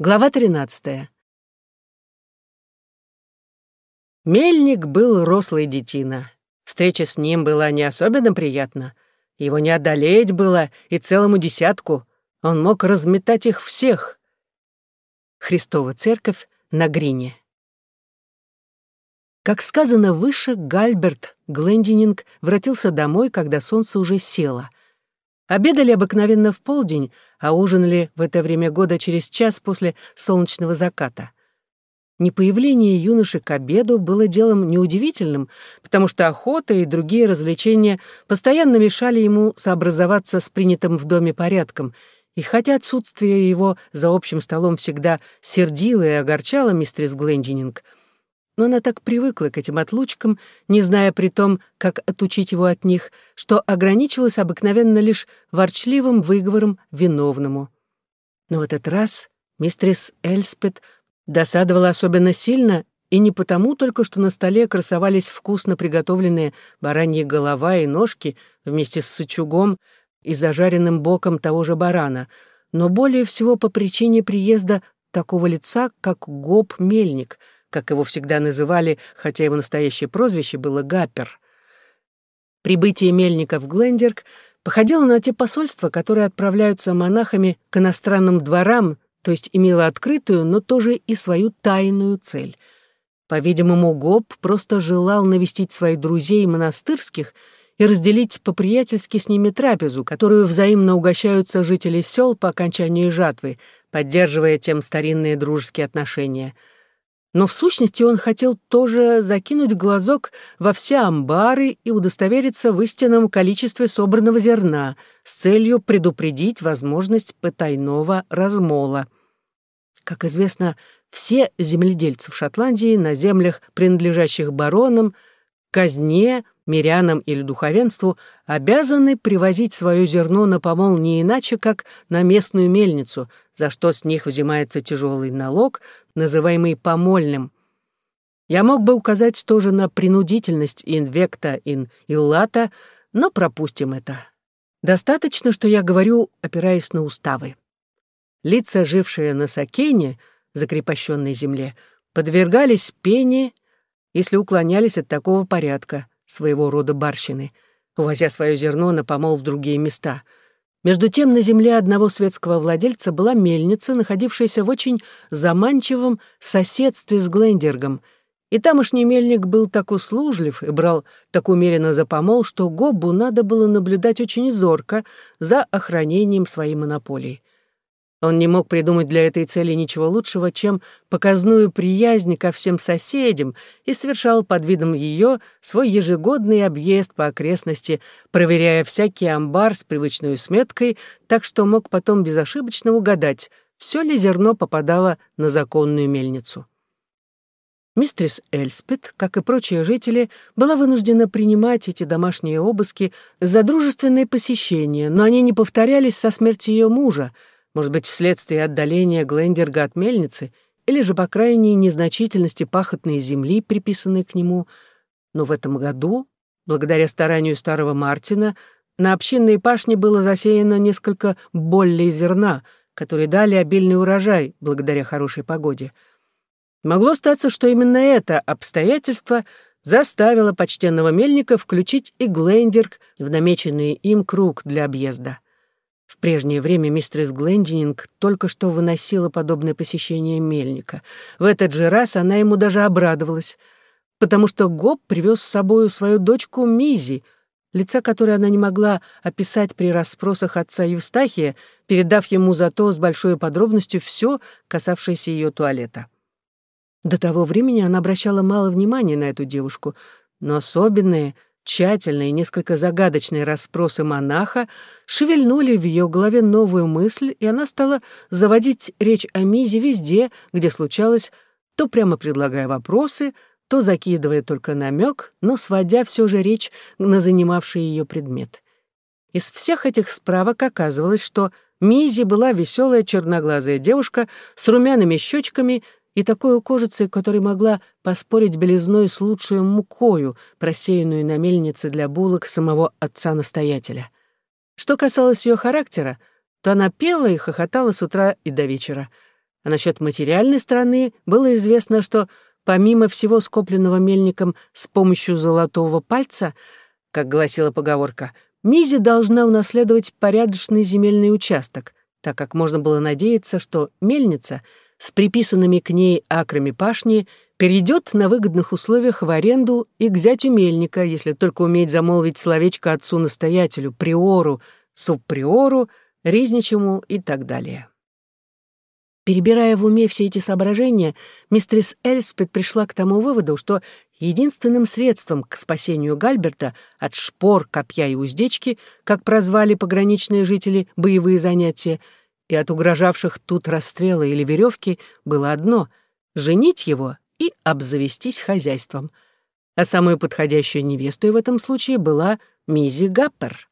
Глава 13. Мельник был рослый детина. Встреча с ним была не особенно приятна. Его не одолеть было и целому десятку. Он мог разметать их всех. Христова церковь на Грине. Как сказано выше, Гальберт Глендининг вратился домой, когда солнце уже село — Обедали обыкновенно в полдень, а ужинали в это время года через час после солнечного заката. Непоявление юноши к обеду было делом неудивительным, потому что охота и другие развлечения постоянно мешали ему сообразоваться с принятым в доме порядком, и хотя отсутствие его за общим столом всегда сердило и огорчало мистерис Глендининг — но она так привыкла к этим отлучкам, не зная при том, как отучить его от них, что ограничивалась обыкновенно лишь ворчливым выговором виновному. Но в этот раз мистерис Эльспет досадовала особенно сильно и не потому только, что на столе красовались вкусно приготовленные бараньи голова и ножки вместе с сычугом и зажаренным боком того же барана, но более всего по причине приезда такого лица, как Гоб Мельник — как его всегда называли, хотя его настоящее прозвище было Гаппер. Прибытие мельника в Глендерк походило на те посольства, которые отправляются монахами к иностранным дворам, то есть имело открытую, но тоже и свою тайную цель. По-видимому, Гоб просто желал навестить своих друзей монастырских и разделить по-приятельски с ними трапезу, которую взаимно угощаются жители сел по окончании жатвы, поддерживая тем старинные дружеские отношения — но в сущности он хотел тоже закинуть глазок во все амбары и удостовериться в истинном количестве собранного зерна с целью предупредить возможность потайного размола. Как известно, все земледельцы в Шотландии на землях, принадлежащих баронам, казне, мирянам или духовенству, обязаны привозить свое зерно на помол не иначе, как на местную мельницу, за что с них взимается тяжелый налог, называемый помольным. Я мог бы указать тоже на принудительность инвекта ин иллата, но пропустим это. Достаточно, что я говорю, опираясь на уставы. Лица, жившие на Сакене, закрепощенной земле, подвергались пене, если уклонялись от такого порядка, своего рода барщины, увозя свое зерно на помол в другие места — между тем на земле одного светского владельца была мельница, находившаяся в очень заманчивом соседстве с Глендергом, и тамошний мельник был так услужлив и брал так умеренно за помол, что Гоббу надо было наблюдать очень зорко за охранением своей монополии. Он не мог придумать для этой цели ничего лучшего, чем показную приязнь ко всем соседям и совершал под видом ее свой ежегодный объезд по окрестности, проверяя всякий амбар с привычной сметкой, так что мог потом безошибочно угадать, все ли зерно попадало на законную мельницу. Мистрис Эльспет, как и прочие жители, была вынуждена принимать эти домашние обыски за дружественные посещения, но они не повторялись со смерти ее мужа — может быть, вследствие отдаления Глендерга от мельницы, или же, по крайней незначительности пахотной земли, приписанной к нему. Но в этом году, благодаря старанию старого Мартина, на общинной пашне было засеяно несколько боллей зерна, которые дали обильный урожай благодаря хорошей погоде. Могло статься, что именно это обстоятельство заставило почтенного мельника включить и Глендерг в намеченный им круг для объезда. В прежнее время мистерс Глендининг только что выносила подобное посещение мельника. В этот же раз она ему даже обрадовалась, потому что Гоб привез с собою свою дочку Мизи, лица которой она не могла описать при расспросах отца Евстахия, передав ему зато с большой подробностью все, касавшееся ее туалета. До того времени она обращала мало внимания на эту девушку, но особенное — Тщательные, несколько загадочные расспросы монаха шевельнули в ее голове новую мысль, и она стала заводить речь о Мизе везде, где случалось, то прямо предлагая вопросы, то закидывая только намек, но сводя все же речь на занимавший ее предмет. Из всех этих справок оказывалось, что Мизи была веселая черноглазая девушка с румяными щечками и такой кожицей, которой могла поспорить белизной с лучшей мукою, просеянную на мельнице для булок самого отца-настоятеля. Что касалось ее характера, то она пела и хохотала с утра и до вечера. А насчет материальной стороны было известно, что помимо всего скопленного мельником с помощью золотого пальца, как гласила поговорка, Мизи должна унаследовать порядочный земельный участок, так как можно было надеяться, что мельница с приписанными к ней акрами пашни перейдет на выгодных условиях в аренду и к зятю мельника, если только умеет замолвить словечко отцу-настоятелю, приору, субприору, ризничему и так далее. Перебирая в уме все эти соображения, мистерис Эльспет пришла к тому выводу, что единственным средством к спасению Гальберта от шпор, копья и уздечки, как прозвали пограничные жители боевые занятия, и от угрожавших тут расстрела или веревки, было одно — женить его и обзавестись хозяйством. А самой подходящей невестой в этом случае была Мизи Гаппер.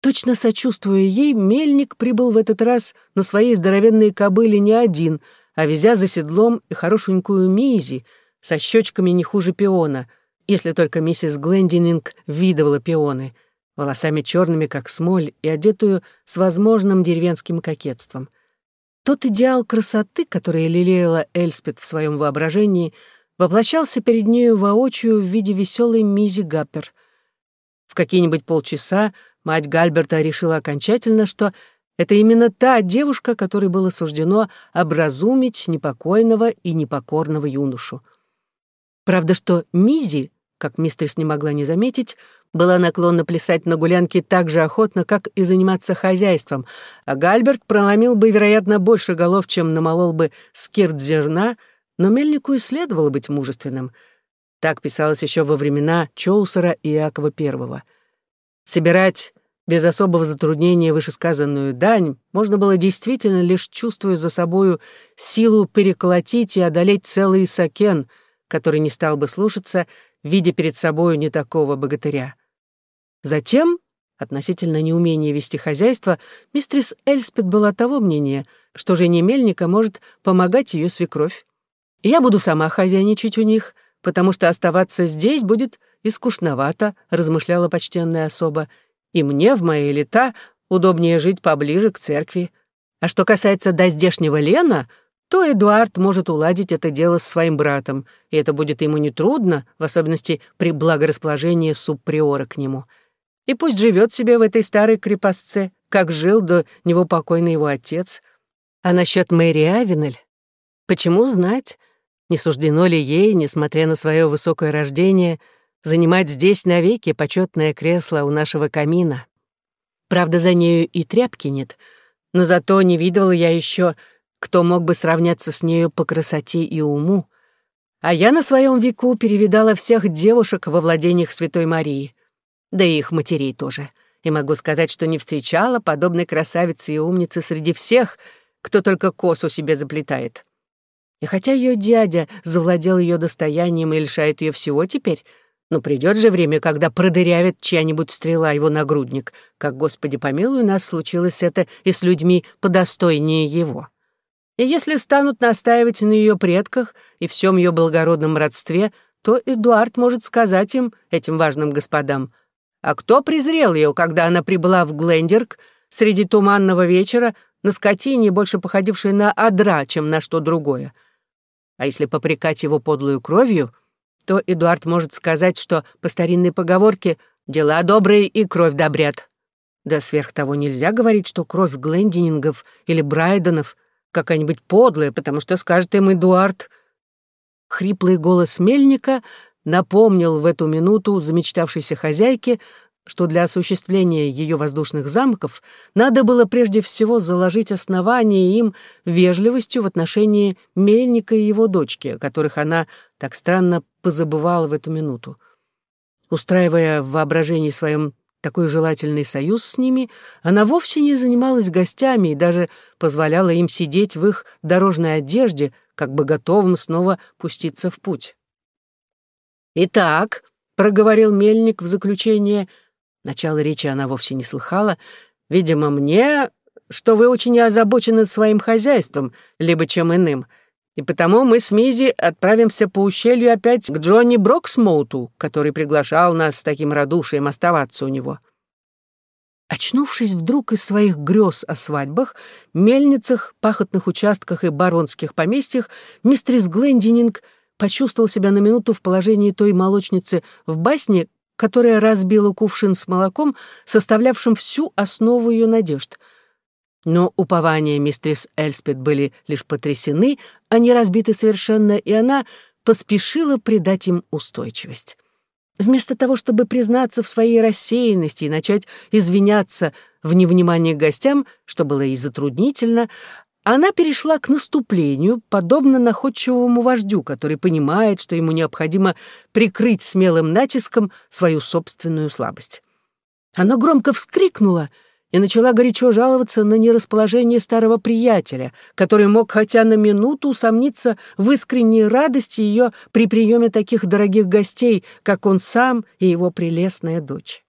Точно сочувствуя ей, мельник прибыл в этот раз на своей здоровенной кобыле не один, а везя за седлом и хорошенькую Мизи со щечками не хуже пиона, если только миссис Глендининг видывала пионы, волосами черными, как смоль, и одетую с возможным деревенским кокетством. Тот идеал красоты, который лелеяла Эльспет в своем воображении, воплощался перед нею воочию в виде веселой Мизи Гаппер. В какие-нибудь полчаса мать Гальберта решила окончательно, что это именно та девушка, которой было суждено образумить непокойного и непокорного юношу. Правда, что Мизи, как мистерс не могла не заметить, была наклонна плясать на гулянке так же охотно, как и заниматься хозяйством, а Гальберт проломил бы, вероятно, больше голов, чем намолол бы скирт зерна, но мельнику и следовало быть мужественным. Так писалось еще во времена Чоусера и Иакова I. Собирать без особого затруднения вышесказанную дань можно было действительно лишь чувствуя за собою силу переколотить и одолеть целый сакен, который не стал бы слушаться, видя перед собою не такого богатыря. Затем, относительно неумения вести хозяйство, мистрис Эльспет была того мнения, что жене Мельника может помогать ее свекровь. я буду сама хозяйничать у них, потому что оставаться здесь будет и скучновато, размышляла почтенная особа, и мне в мои лета удобнее жить поближе к церкви. А что касается до здешнего Лена, то Эдуард может уладить это дело с своим братом, и это будет ему нетрудно, в особенности при благорасположении субприора к нему — и пусть живет себе в этой старой крепостце, как жил до него покойный его отец. А насчет Мэри Авенель? Почему знать? Не суждено ли ей, несмотря на свое высокое рождение, занимать здесь навеки почетное кресло у нашего камина? Правда, за нею и тряпки нет, но зато не видела я еще, кто мог бы сравняться с нею по красоте и уму. А я на своем веку перевидала всех девушек во владениях Святой Марии да и их матерей тоже. И могу сказать, что не встречала подобной красавицы и умницы среди всех, кто только косу себе заплетает. И хотя ее дядя завладел ее достоянием и лишает ее всего теперь, но придет же время, когда продырявит чья-нибудь стрела его нагрудник, как, Господи помилуй, нас случилось это и с людьми подостойнее его. И если станут настаивать на ее предках и всем ее благородном родстве, то Эдуард может сказать им, этим важным господам, а кто презрел ее, когда она прибыла в Глендерк среди туманного вечера на скотине, больше походившей на адра, чем на что другое? А если попрекать его подлую кровью, то Эдуард может сказать, что по старинной поговорке «дела добрые и кровь добрят». Да сверх того нельзя говорить, что кровь Глендинингов или Брайденов какая-нибудь подлая, потому что скажет им Эдуард. Хриплый голос мельника напомнил в эту минуту замечтавшейся хозяйке, что для осуществления ее воздушных замков надо было прежде всего заложить основание им вежливостью в отношении Мельника и его дочки, которых она так странно позабывала в эту минуту. Устраивая в воображении своем такой желательный союз с ними, она вовсе не занималась гостями и даже позволяла им сидеть в их дорожной одежде, как бы готовым снова пуститься в путь. «Итак», — проговорил Мельник в заключение, начало речи она вовсе не слыхала, «видимо, мне, что вы очень озабочены своим хозяйством, либо чем иным, и потому мы с Мизи отправимся по ущелью опять к Джонни Броксмоуту, который приглашал нас с таким радушием оставаться у него». Очнувшись вдруг из своих грез о свадьбах, мельницах, пахотных участках и баронских поместьях, мистерис Глендининг почувствовал себя на минуту в положении той молочницы в басне, которая разбила кувшин с молоком, составлявшим всю основу ее надежд. Но упования мистерис Эльспет были лишь потрясены, не разбиты совершенно, и она поспешила придать им устойчивость. Вместо того, чтобы признаться в своей рассеянности и начать извиняться в невнимании к гостям, что было и затруднительно, она перешла к наступлению, подобно находчивому вождю, который понимает, что ему необходимо прикрыть смелым натиском свою собственную слабость. Она громко вскрикнула — и начала горячо жаловаться на нерасположение старого приятеля, который мог хотя на минуту усомниться в искренней радости ее при приеме таких дорогих гостей, как он сам и его прелестная дочь.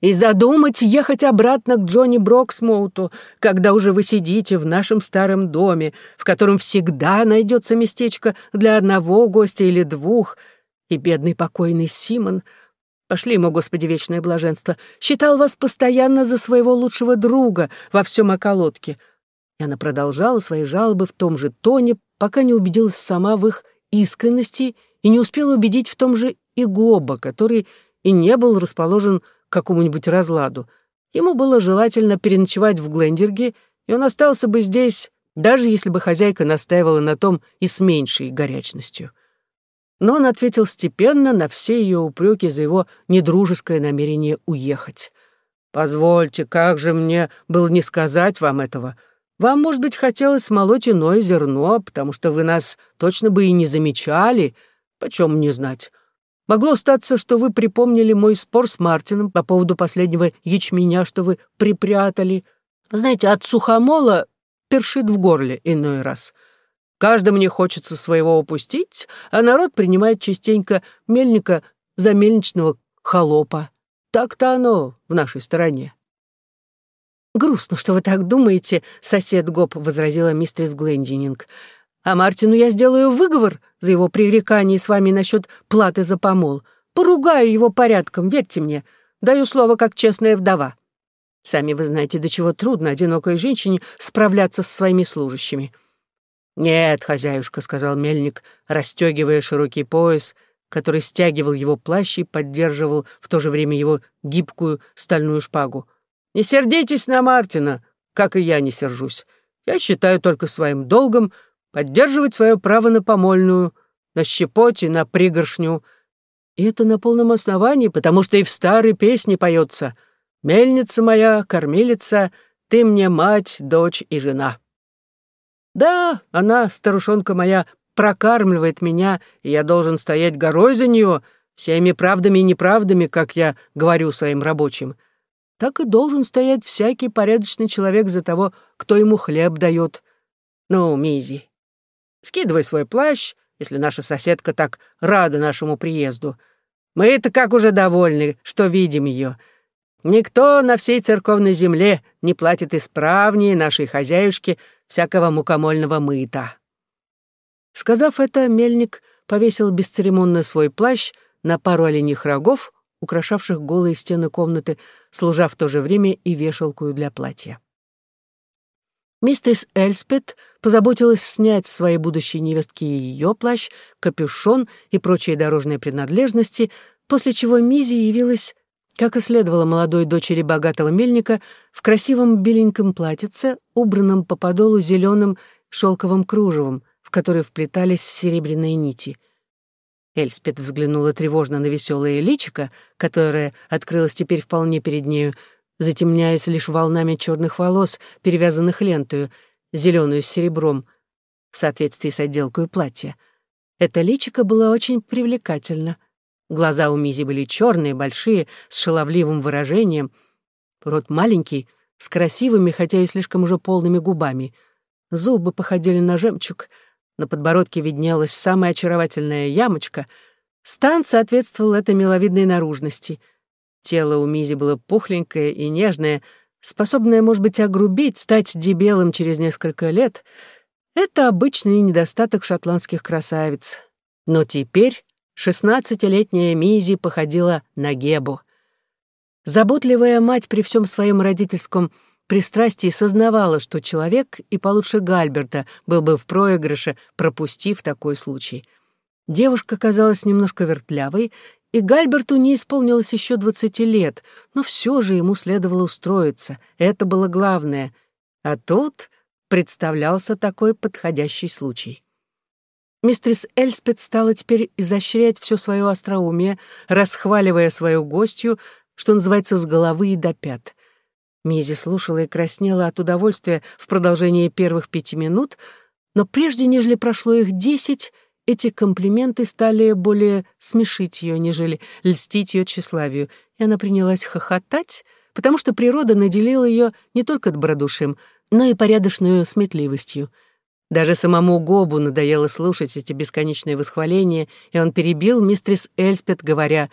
И задумать ехать обратно к Джонни Броксмоуту, когда уже вы сидите в нашем старом доме, в котором всегда найдется местечко для одного гостя или двух, и бедный покойный Симон — Пошли ему, Господи, вечное блаженство. Считал вас постоянно за своего лучшего друга во всем околотке. И она продолжала свои жалобы в том же тоне, пока не убедилась сама в их искренности и не успела убедить в том же и Гоба, который и не был расположен к какому-нибудь разладу. Ему было желательно переночевать в Глендерге, и он остался бы здесь, даже если бы хозяйка настаивала на том и с меньшей горячностью но он ответил степенно на все ее упреки за его недружеское намерение уехать. «Позвольте, как же мне было не сказать вам этого? Вам, может быть, хотелось смолоть иное зерно, потому что вы нас точно бы и не замечали, почем не знать. Могло статься, что вы припомнили мой спор с Мартином по поводу последнего ячменя, что вы припрятали. Знаете, от сухомола першит в горле иной раз». Каждому не хочется своего упустить, а народ принимает частенько мельника за мельничного холопа. Так-то оно в нашей стороне. «Грустно, что вы так думаете», — сосед Гоп возразила мистерис Глендининг. «А Мартину я сделаю выговор за его пререкание с вами насчет платы за помол. Поругаю его порядком, верьте мне. Даю слово как честная вдова. Сами вы знаете, до чего трудно одинокой женщине справляться с своими служащими». «Нет, хозяюшка», — сказал мельник, расстегивая широкий пояс, который стягивал его плащ и поддерживал в то же время его гибкую стальную шпагу. «Не сердитесь на Мартина, как и я не сержусь. Я считаю только своим долгом поддерживать свое право на помольную, на щепоте, на пригоршню. И это на полном основании, потому что и в старой песне поется «Мельница моя, кормилица, ты мне мать, дочь и жена». Да, она, старушонка моя, прокармливает меня, и я должен стоять горой за нее, всеми правдами и неправдами, как я говорю своим рабочим. Так и должен стоять всякий порядочный человек за того, кто ему хлеб дает. Ну, Мизи, скидывай свой плащ, если наша соседка так рада нашему приезду. мы это как уже довольны, что видим ее. Никто на всей церковной земле не платит исправнее нашей хозяюшки всякого мукомольного мыта». Сказав это, мельник повесил бесцеремонно свой плащ на пару оленьих рогов, украшавших голые стены комнаты, служа в то же время и вешалку для платья. Мистерс Эльспет позаботилась снять с своей будущей невестки ее плащ, капюшон и прочие дорожные принадлежности, после чего Мизи явилась как и следовало молодой дочери богатого мельника, в красивом беленьком платьице, убранном по подолу зеленым шелковым кружевом, в который вплетались серебряные нити. Эльспет взглянула тревожно на веселое личико, которое открылось теперь вполне перед нею, затемняясь лишь волнами черных волос, перевязанных лентою, зеленую с серебром, в соответствии с отделкой платья. Это личико было очень привлекательно — Глаза у Мизи были черные, большие, с шаловливым выражением. Рот маленький, с красивыми, хотя и слишком уже полными губами. Зубы походили на жемчуг. На подбородке виднелась самая очаровательная ямочка. Стан соответствовал этой миловидной наружности. Тело у Мизи было пухленькое и нежное, способное, может быть, огрубить, стать дебелым через несколько лет. Это обычный недостаток шотландских красавиц. Но теперь Шестнадцатилетняя Мизи походила на Гебу. Заботливая мать при всем своем родительском пристрастии сознавала, что человек и получше Гальберта был бы в проигрыше, пропустив такой случай. Девушка казалась немножко вертлявой, и Гальберту не исполнилось еще двадцати лет, но все же ему следовало устроиться, это было главное. А тут представлялся такой подходящий случай. Мистрис Эльспет стала теперь изощрять все свое остроумие, расхваливая свою гостью, что называется, с головы и до пят. Мизи слушала и краснела от удовольствия в продолжении первых пяти минут, но прежде, нежели прошло их десять, эти комплименты стали более смешить ее, нежели льстить ее тщеславию, и она принялась хохотать, потому что природа наделила ее не только добродушием, но и порядочную сметливостью. Даже самому Гобу надоело слушать эти бесконечные восхваления, и он перебил мистрис Эльспет, говоря,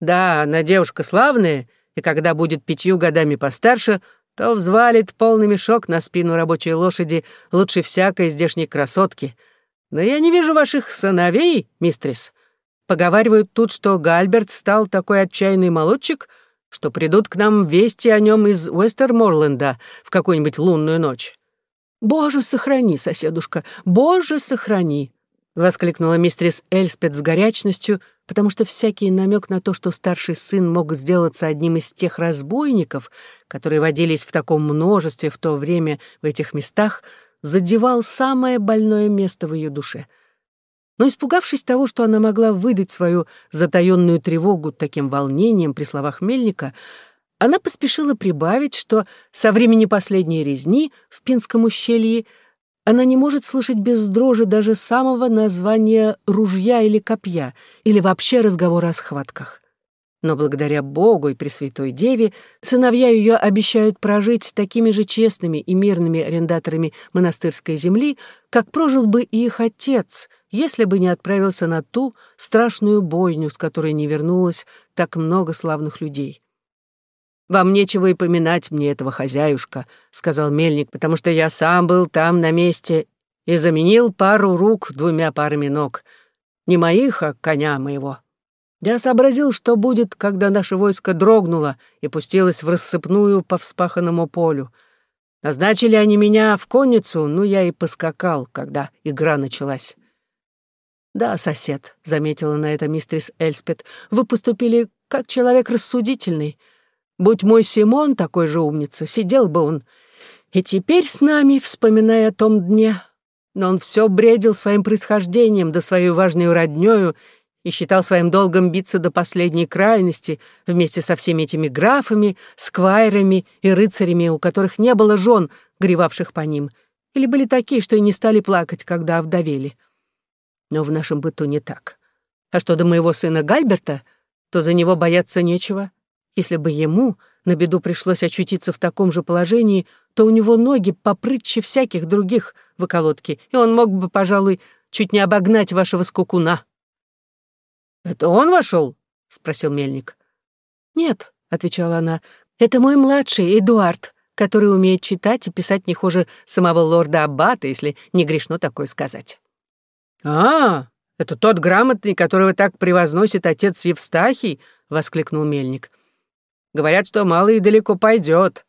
«Да, она девушка славная, и когда будет пятью годами постарше, то взвалит полный мешок на спину рабочей лошади лучше всякой здешней красотки. Но я не вижу ваших сыновей, мистрис. Поговаривают тут, что Гальберт стал такой отчаянный молодчик, что придут к нам вести о нем из Уэстерморленда в какую-нибудь лунную ночь. «Боже, сохрани, соседушка, боже, сохрани!» — воскликнула мистрис Эльспет с горячностью, потому что всякий намек на то, что старший сын мог сделаться одним из тех разбойников, которые водились в таком множестве в то время в этих местах, задевал самое больное место в ее душе. Но испугавшись того, что она могла выдать свою затаённую тревогу таким волнением при словах Мельника, она поспешила прибавить, что со времени последней резни в Пинском ущелье она не может слышать без дрожи даже самого названия ружья или копья, или вообще разговора о схватках. Но благодаря Богу и Пресвятой Деве сыновья ее обещают прожить такими же честными и мирными арендаторами монастырской земли, как прожил бы и их отец, если бы не отправился на ту страшную бойню, с которой не вернулось так много славных людей. «Вам нечего и поминать мне этого хозяюшка», — сказал мельник, «потому что я сам был там на месте и заменил пару рук двумя парами ног. Не моих, а коня моего. Я сообразил, что будет, когда наше войско дрогнуло и пустилось в рассыпную по вспаханному полю. Назначили они меня в конницу, ну я и поскакал, когда игра началась». «Да, сосед», — заметила на это мистерис Эльспет, «вы поступили как человек рассудительный». Будь мой Симон такой же умница, сидел бы он и теперь с нами, вспоминая о том дне. Но он все бредил своим происхождением да свою важную роднёю и считал своим долгом биться до последней крайности вместе со всеми этими графами, сквайрами и рыцарями, у которых не было жен, гревавших по ним, или были такие, что и не стали плакать, когда овдовели. Но в нашем быту не так. А что до моего сына Гальберта, то за него бояться нечего. Если бы ему на беду пришлось очутиться в таком же положении, то у него ноги попрытче всяких других в околотке, и он мог бы, пожалуй, чуть не обогнать вашего скукуна. «Это он вошел? спросил мельник. «Нет», — отвечала она, — «это мой младший, Эдуард, который умеет читать и писать не хуже самого лорда Аббата, если не грешно такое сказать». «А, это тот грамотный, которого так превозносит отец Евстахий?» — воскликнул мельник. Говорят, что мало и далеко пойдет.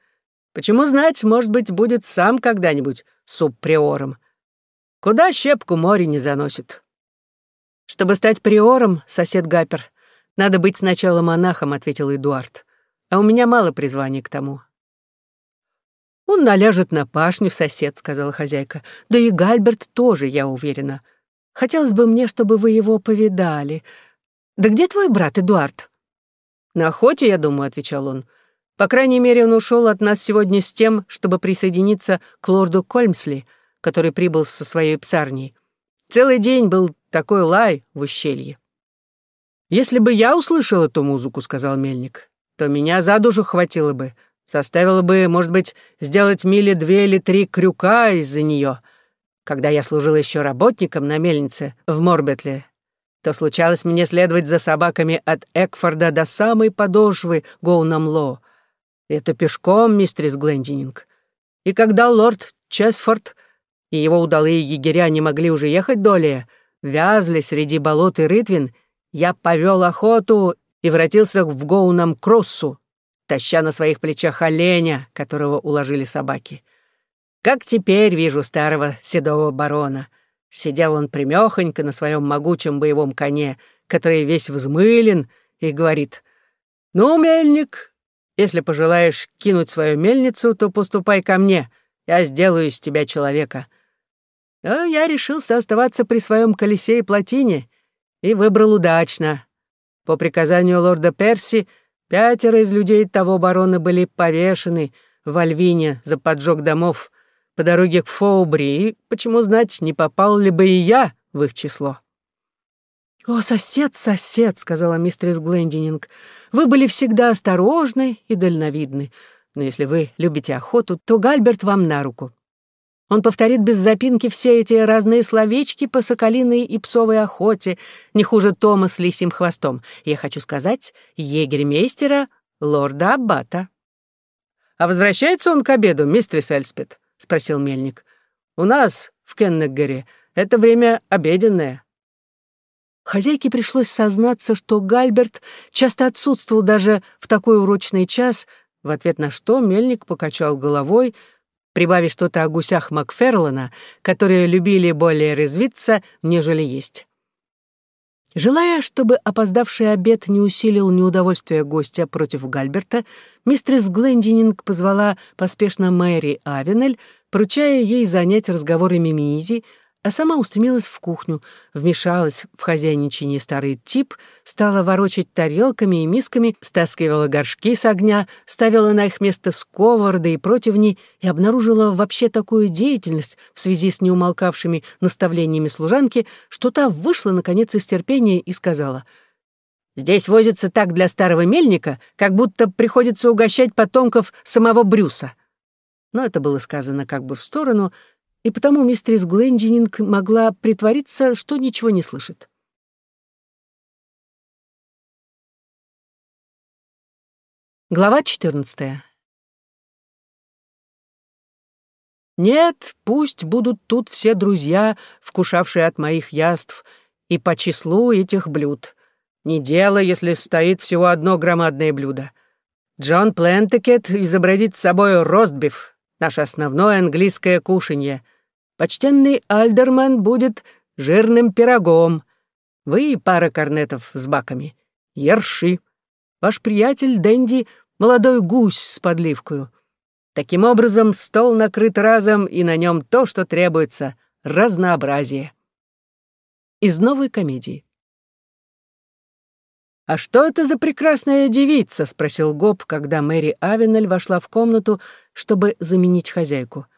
Почему знать, может быть, будет сам когда-нибудь субприором. Куда щепку море не заносит. Чтобы стать приором, сосед Гапер, надо быть сначала монахом, ответил Эдуард. А у меня мало призвания к тому. Он наляжет на пашню, сосед, сказала хозяйка. Да и Гальберт тоже, я уверена. Хотелось бы мне, чтобы вы его повидали. Да где твой брат, Эдуард? «На охоте, я думаю», — отвечал он. «По крайней мере, он ушел от нас сегодня с тем, чтобы присоединиться к лорду Кольмсли, который прибыл со своей псарней. Целый день был такой лай в ущелье». «Если бы я услышал эту музыку», — сказал мельник, «то меня за душу хватило бы, составило бы, может быть, сделать мили две или три крюка из-за нее. Когда я служил еще работником на мельнице в Морбетле, то случалось мне следовать за собаками от Экфорда до самой подошвы Гоунамло. Это пешком, мистерис Глендининг. И когда лорд Чесфорд и его удалые егеря не могли уже ехать долее, вязли среди болот и рытвин, я повел охоту и вратился в Гоунам Кроссу. таща на своих плечах оленя, которого уложили собаки. Как теперь вижу старого седого барона. Сидел он примёхонько на своем могучем боевом коне, который весь взмылен, и говорит, «Ну, мельник, если пожелаешь кинуть свою мельницу, то поступай ко мне, я сделаю из тебя человека». А я решился оставаться при своем колесе и плотине и выбрал удачно. По приказанию лорда Перси пятеро из людей того барона были повешены в Альвине за поджог домов по дороге к Фоубри, почему знать, не попал ли бы и я в их число. «О, сосед, сосед», — сказала мистерис Глендининг, — «вы были всегда осторожны и дальновидны, но если вы любите охоту, то Гальберт вам на руку. Он повторит без запинки все эти разные словечки по соколиной и псовой охоте, не хуже Тома с лисьим хвостом. Я хочу сказать, егерь-мейстера лорда Аббата. «А возвращается он к обеду, мистерис Эльспет?» — спросил мельник. «У нас, в Кеннеггаре, это время обеденное». Хозяйке пришлось сознаться, что Гальберт часто отсутствовал даже в такой урочный час, в ответ на что мельник покачал головой — прибавив что-то о гусях Макферлана, которые любили более резвиться, нежели есть. Желая, чтобы опоздавший обед не усилил неудовольствие гостя против Гальберта, мистерс Глендининг позвала поспешно Мэри Авенель, поручая ей занять разговорами Мизи а сама устремилась в кухню, вмешалась в хозяйничание старый тип, стала ворочать тарелками и мисками, стаскивала горшки с огня, ставила на их место сковороды и противни и обнаружила вообще такую деятельность в связи с неумолкавшими наставлениями служанки, что та вышла, наконец, из терпения и сказала — Здесь возится так для старого мельника, как будто приходится угощать потомков самого Брюса. Но это было сказано как бы в сторону, и потому мистерис Глендининг могла притвориться, что ничего не слышит. Глава 14. Нет, пусть будут тут все друзья, вкушавшие от моих яств, и по числу этих блюд. Не дело, если стоит всего одно громадное блюдо. Джон Плентекет изобразит собой ростбиф, наше основное английское кушанье — Почтенный Альдерман будет жирным пирогом. Вы и пара корнетов с баками. Ерши. Ваш приятель Дэнди — молодой гусь с подливкою. Таким образом, стол накрыт разом, и на нем то, что требуется — разнообразие. Из новой комедии. «А что это за прекрасная девица?» — спросил Гоб, когда Мэри Авенель вошла в комнату, чтобы заменить хозяйку. —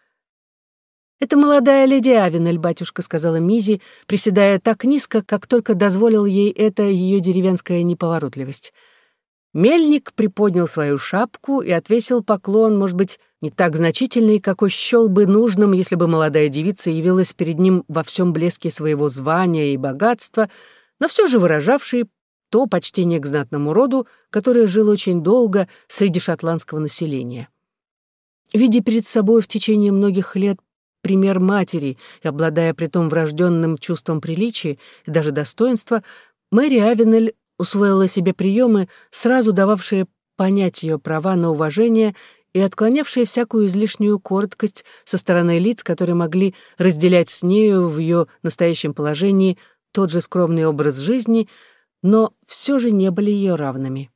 «Это молодая леди Авенель, батюшка», — сказала Мизи, приседая так низко, как только дозволил ей это ее деревенская неповоротливость. Мельник приподнял свою шапку и отвесил поклон, может быть, не так значительный, какой счел бы нужным, если бы молодая девица явилась перед ним во всем блеске своего звания и богатства, но все же выражавший то почтение к знатному роду, которое жило очень долго среди шотландского населения. Видя перед собой в течение многих лет пример матери, и обладая притом врожденным чувством приличия и даже достоинства, Мэри Авенель усвоила себе приемы, сразу дававшие понять ее права на уважение и отклонявшие всякую излишнюю короткость со стороны лиц, которые могли разделять с нею в ее настоящем положении тот же скромный образ жизни, но все же не были ее равными.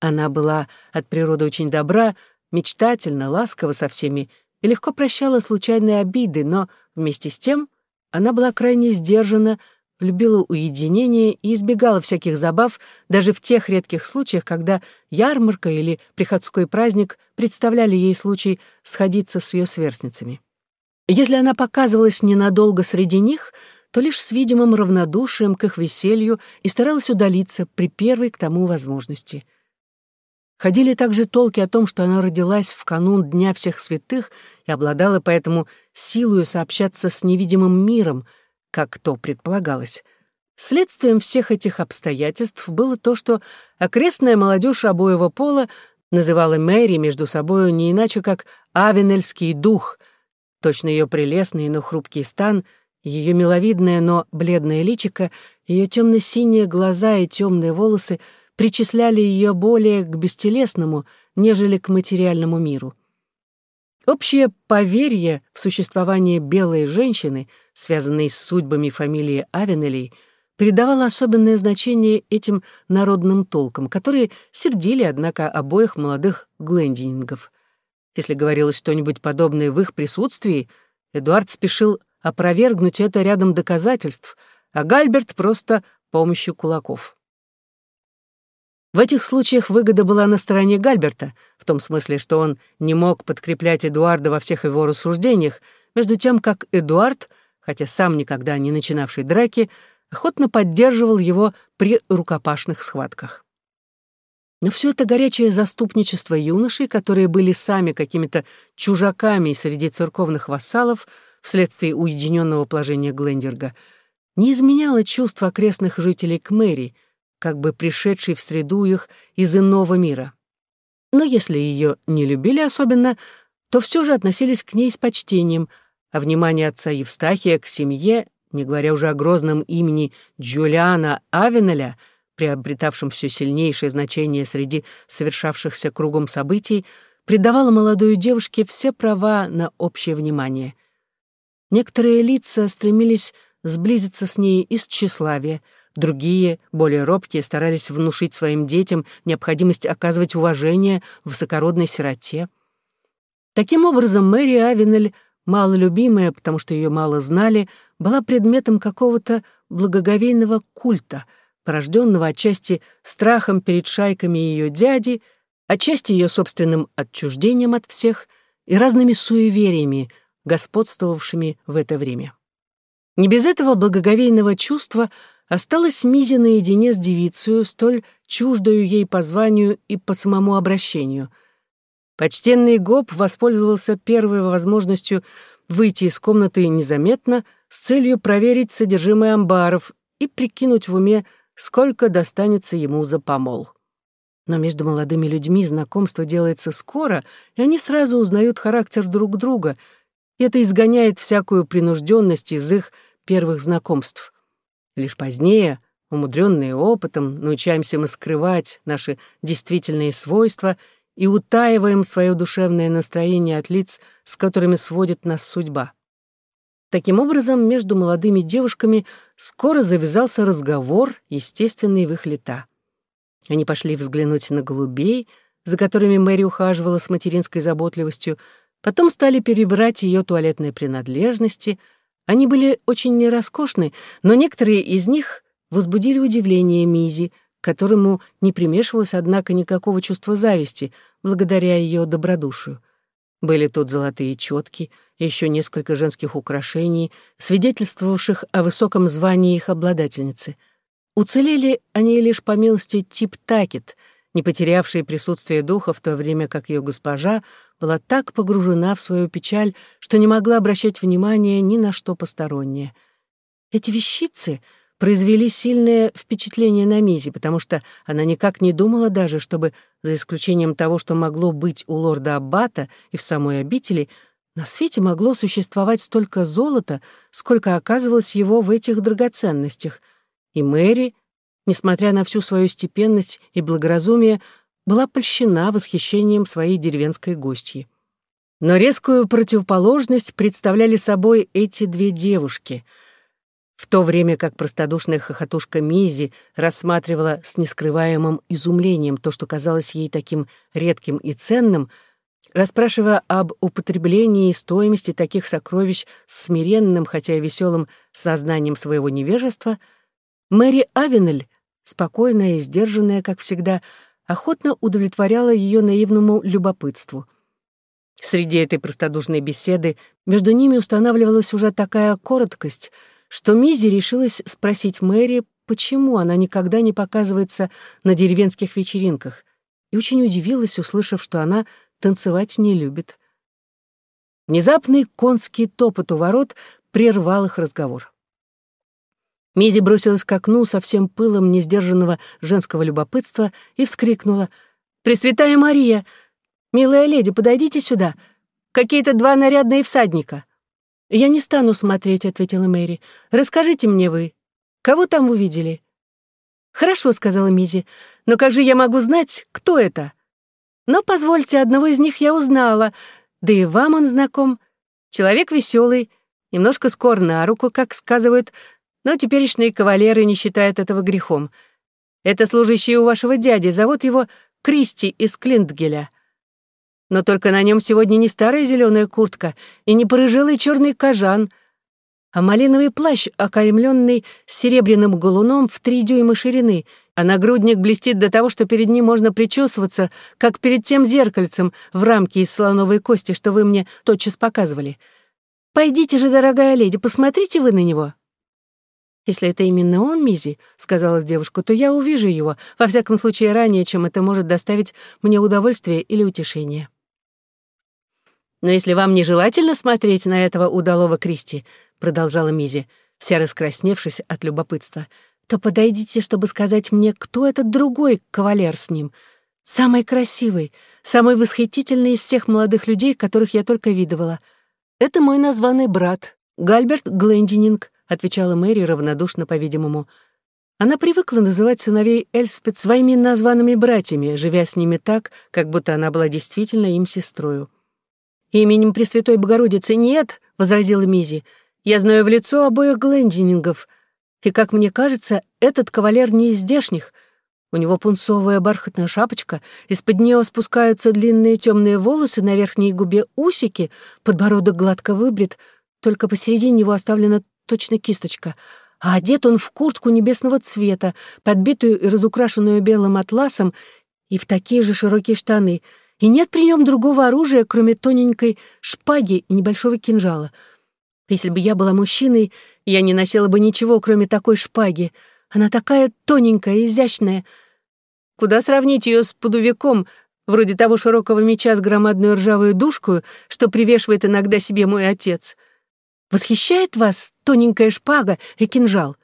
Она была от природы очень добра, мечтательна, ласкова со всеми, и легко прощала случайные обиды, но вместе с тем она была крайне сдержана, любила уединение и избегала всяких забав даже в тех редких случаях, когда ярмарка или приходской праздник представляли ей случай сходиться с ее сверстницами. Если она показывалась ненадолго среди них, то лишь с видимым равнодушием к их веселью и старалась удалиться при первой к тому возможности. Ходили также толки о том, что она родилась в канун Дня всех святых и обладала поэтому силою сообщаться с невидимым миром, как то предполагалось. Следствием всех этих обстоятельств было то, что окрестная молодежь обоего пола называла Мэри между собою не иначе, как «авенельский дух», точно ее прелестный, но хрупкий стан, ее миловидное, но бледное личико, ее темно-синие глаза и темные волосы — причисляли ее более к бестелесному, нежели к материальному миру. Общее поверье в существование белой женщины, связанной с судьбами фамилии Авенелей, придавало особенное значение этим народным толкам, которые сердили, однако, обоих молодых глендинингов. Если говорилось что-нибудь подобное в их присутствии, Эдуард спешил опровергнуть это рядом доказательств, а Гальберт просто помощью кулаков. В этих случаях выгода была на стороне Гальберта, в том смысле, что он не мог подкреплять Эдуарда во всех его рассуждениях, между тем как Эдуард, хотя сам никогда не начинавший драки, охотно поддерживал его при рукопашных схватках. Но все это горячее заступничество юношей, которые были сами какими-то чужаками среди церковных вассалов вследствие уединенного положения Глендерга, не изменяло чувства окрестных жителей к Мэри — как бы пришедшей в среду их из иного мира. Но если ее не любили особенно, то все же относились к ней с почтением, а внимание отца Евстахия к семье, не говоря уже о грозном имени Джулиана Авенеля, приобретавшем все сильнейшее значение среди совершавшихся кругом событий, придавало молодой девушке все права на общее внимание. Некоторые лица стремились сблизиться с ней из тщеславия, Другие, более робкие, старались внушить своим детям необходимость оказывать уважение высокородной сироте. Таким образом, Мэри Авенель, малолюбимая, потому что ее мало знали, была предметом какого-то благоговейного культа, порожденного отчасти страхом перед шайками ее дяди, отчасти ее собственным отчуждением от всех и разными суевериями, господствовавшими в это время. Не без этого благоговейного чувства — осталась Мизи наедине с девицей, столь чуждою ей по званию и по самому обращению. Почтенный Гоб воспользовался первой возможностью выйти из комнаты незаметно с целью проверить содержимое амбаров и прикинуть в уме, сколько достанется ему за помол. Но между молодыми людьми знакомство делается скоро, и они сразу узнают характер друг друга, и это изгоняет всякую принужденность из их первых знакомств. Лишь позднее, умудренные опытом, научаемся мы скрывать наши действительные свойства и утаиваем свое душевное настроение от лиц, с которыми сводит нас судьба. Таким образом, между молодыми девушками скоро завязался разговор, естественный в их лета. Они пошли взглянуть на голубей, за которыми Мэри ухаживала с материнской заботливостью, потом стали перебирать ее туалетные принадлежности — они были очень нероскошны, но некоторые из них возбудили удивление Мизи, которому не примешивалось, однако, никакого чувства зависти, благодаря ее добродушию. Были тут золотые четки, еще несколько женских украшений, свидетельствовавших о высоком звании их обладательницы. Уцелели они лишь по милости Тип Такет, не потерявшие присутствие духа в то время как ее госпожа была так погружена в свою печаль, что не могла обращать внимания ни на что постороннее. Эти вещицы произвели сильное впечатление на Мизи, потому что она никак не думала даже, чтобы, за исключением того, что могло быть у лорда Аббата и в самой обители, на свете могло существовать столько золота, сколько оказывалось его в этих драгоценностях. И Мэри, несмотря на всю свою степенность и благоразумие, была польщена восхищением своей деревенской гостьи. Но резкую противоположность представляли собой эти две девушки. В то время как простодушная хохотушка Мизи рассматривала с нескрываемым изумлением то, что казалось ей таким редким и ценным, расспрашивая об употреблении и стоимости таких сокровищ с смиренным, хотя и веселым сознанием своего невежества, Мэри Авенель, спокойная и сдержанная, как всегда, охотно удовлетворяла ее наивному любопытству. Среди этой простодушной беседы между ними устанавливалась уже такая короткость, что Мизи решилась спросить Мэри, почему она никогда не показывается на деревенских вечеринках, и очень удивилась, услышав, что она танцевать не любит. Внезапный конский топот у ворот прервал их разговор. Мизи бросилась к окну со всем пылом несдержанного женского любопытства и вскрикнула. «Пресвятая Мария! Милая леди, подойдите сюда! Какие-то два нарядные всадника!» «Я не стану смотреть», — ответила Мэри. «Расскажите мне вы. Кого там увидели?» «Хорошо», — сказала Мизи. «Но как же я могу знать, кто это?» Но, позвольте, одного из них я узнала, да и вам он знаком. Человек веселый, немножко скор на руку, как сказывают, но теперешние кавалеры не считают этого грехом. Это служащий у вашего дяди, зовут его Кристи из Клинтгеля. Но только на нем сегодня не старая зеленая куртка и не порыжелый черный кожан, а малиновый плащ, окаймленный серебряным галуном в три дюйма ширины, а нагрудник блестит до того, что перед ним можно причесываться, как перед тем зеркальцем в рамке из слоновой кости, что вы мне тотчас показывали. Пойдите же, дорогая леди, посмотрите вы на него. «Если это именно он, Мизи, — сказала девушка, — то я увижу его, во всяком случае ранее, чем это может доставить мне удовольствие или утешение». «Но если вам нежелательно смотреть на этого удалого Кристи, — продолжала Мизи, вся раскрасневшись от любопытства, — то подойдите, чтобы сказать мне, кто этот другой кавалер с ним, самый красивый, самый восхитительный из всех молодых людей, которых я только видывала. Это мой названный брат, Гальберт Глендининг, — отвечала Мэри равнодушно, по-видимому. Она привыкла называть сыновей Эльспет своими названными братьями, живя с ними так, как будто она была действительно им сестрою. «Именем Пресвятой Богородицы нет», — возразила Мизи. «Я знаю в лицо обоих Глендинингов, и, как мне кажется, этот кавалер не из здешних. У него пунцовая бархатная шапочка, из-под нее спускаются длинные темные волосы, на верхней губе усики, подбородок гладко выбрит, только посередине его оставлена точно кисточка, а одет он в куртку небесного цвета, подбитую и разукрашенную белым атласом, и в такие же широкие штаны, и нет при нем другого оружия, кроме тоненькой шпаги и небольшого кинжала. Если бы я была мужчиной, я не носила бы ничего, кроме такой шпаги. Она такая тоненькая, изящная. Куда сравнить ее с пудовиком, вроде того широкого меча с громадной ржавой душкой, что привешивает иногда себе мой отец — Восхищает вас тоненькая шпага и кинжал?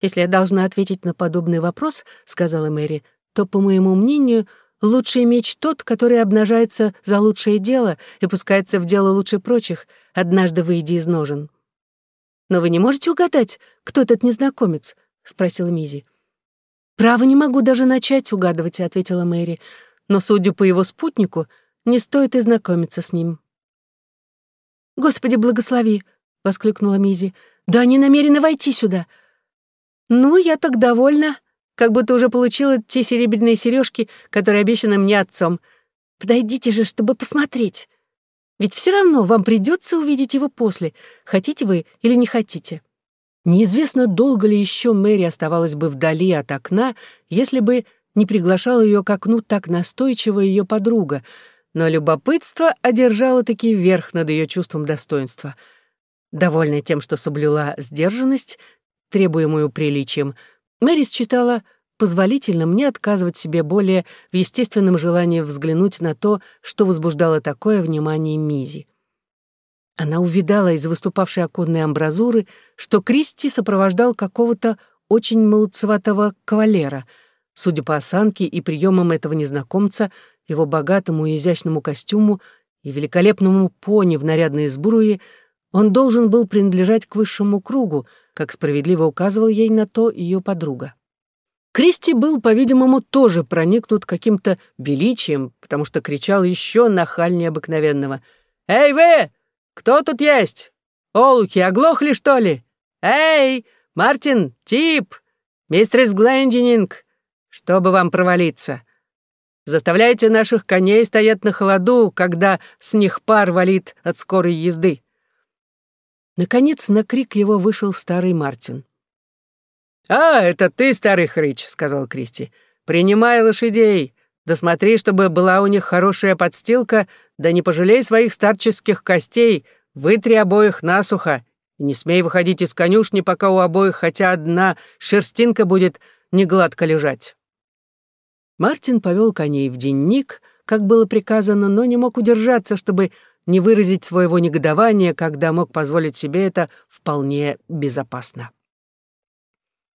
Если я должна ответить на подобный вопрос, сказала Мэри, то, по моему мнению, лучший меч тот, который обнажается за лучшее дело и пускается в дело лучше прочих, однажды выйдя из ножен. «Но вы не можете угадать, кто этот незнакомец?» — спросила Мизи. «Право не могу даже начать угадывать», — ответила Мэри. «Но, судя по его спутнику, не стоит и знакомиться с ним». «Господи, благослови!» — воскликнула Мизи. «Да они намерены войти сюда!» «Ну, я так довольна, как будто уже получила те серебряные сережки, которые обещаны мне отцом. Подойдите же, чтобы посмотреть. Ведь все равно вам придется увидеть его после, хотите вы или не хотите». Неизвестно, долго ли еще Мэри оставалась бы вдали от окна, если бы не приглашала ее к окну так настойчиво ее подруга, но любопытство одержало таки верх над ее чувством достоинства — Довольная тем, что соблюла сдержанность, требуемую приличием, Мэри считала позволительным не отказывать себе более в естественном желании взглянуть на то, что возбуждало такое внимание Мизи. Она увидала из выступавшей оконной амбразуры, что Кристи сопровождал какого-то очень молодцеватого кавалера. Судя по осанке и приемам этого незнакомца, его богатому и изящному костюму и великолепному пони в нарядной сбруе — он должен был принадлежать к высшему кругу, как справедливо указывал ей на то ее подруга. Кристи был, по-видимому, тоже проникнут каким-то величием, потому что кричал еще нахальнее обыкновенного. «Эй вы! Кто тут есть? Олухи, оглохли, что ли? Эй, Мартин, Тип, мистерс Глендининг, чтобы вам провалиться. Заставляйте наших коней стоять на холоду, когда с них пар валит от скорой езды. Наконец на крик его вышел старый Мартин. «А, это ты, старый хрыч», — сказал Кристи. «Принимай лошадей. Да чтобы была у них хорошая подстилка, да не пожалей своих старческих костей, вытри обоих насухо, и не смей выходить из конюшни, пока у обоих хотя одна шерстинка будет негладко лежать». Мартин повел коней в денник, как было приказано, но не мог удержаться, чтобы не выразить своего негодования, когда мог позволить себе это вполне безопасно.